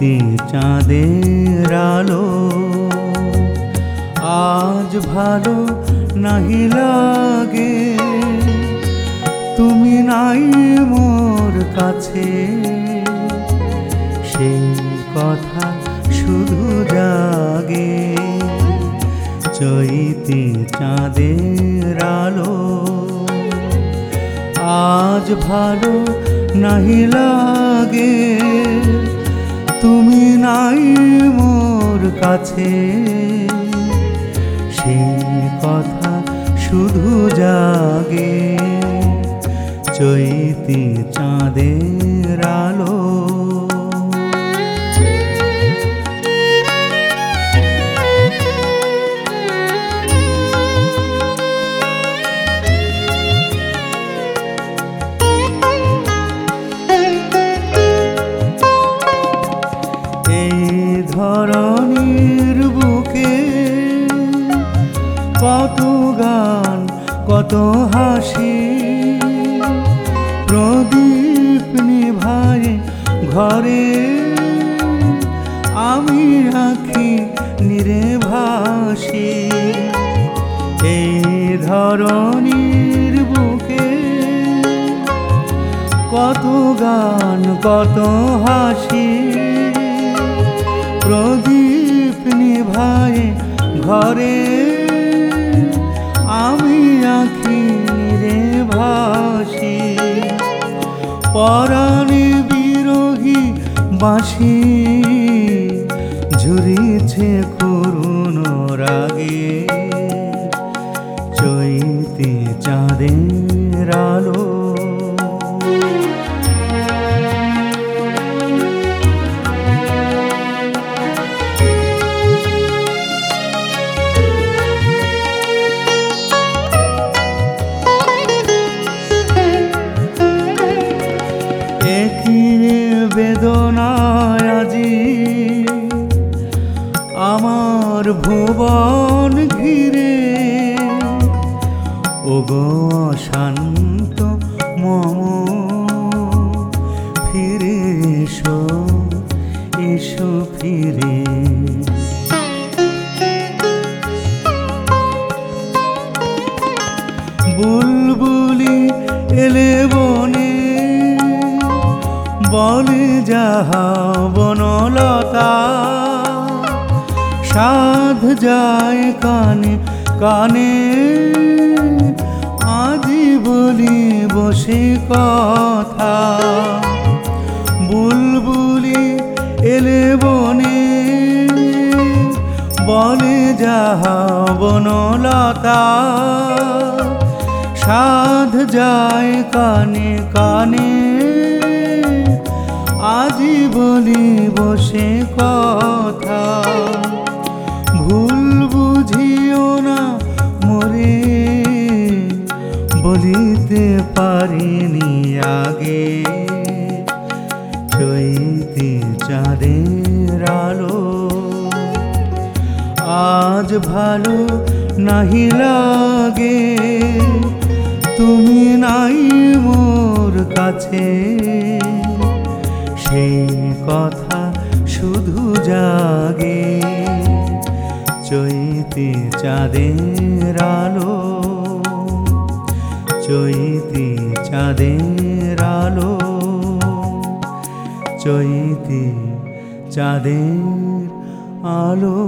চৈতি চাঁদের আলো। আজ ভালো নাহি লাগে। তুমি নাই মোর কাছে। সেই কথা শুধু জাগে। চৈতি চাঁদের আলো। আজ ভালো নাহি লাগে। তুমি নাই মোর কাছে। সেই কথা শুধু জাগে চৈতি চাঁদের ধরনের বুকে কত গান, কত হাসি। প্রদীপ নিভায় ঘরে আমি রাখি নিরে ভাসি এই ধরনের বুকে কত গান, কত হাসি। প্রদীপ নিভায় ঘরে, আমি আখি রে ভাসি। পরাণে বিরোহী বাঁশি ঝুরিছে করুণ রাগে। চৈতি চাঁদের আলো ভুবন ঘিরে। ওগো শান্ত মম, ফিরে এসো এসো ফিরে। বুলবুলি এলে বনে, বলে যাহা বনলতা সাধ যায় কানে কানে। আজি বলি বসে কথা। বুলবুলি এলে বনে বলে যাহা বনলতা। সাধ যায় কানে কানে। আজি বলি বসে কথা। বলিতে পারিনি আগে। চৈতি চাঁদের আলো। আজ ভালো নাহি লাগে। তুমি নাই মোর কাছে। সেই কথা শুধু জাগে। চৈতি চাঁদের আলো। চৈতি চাঁদের আলো চৈতি চাঁদের আলো।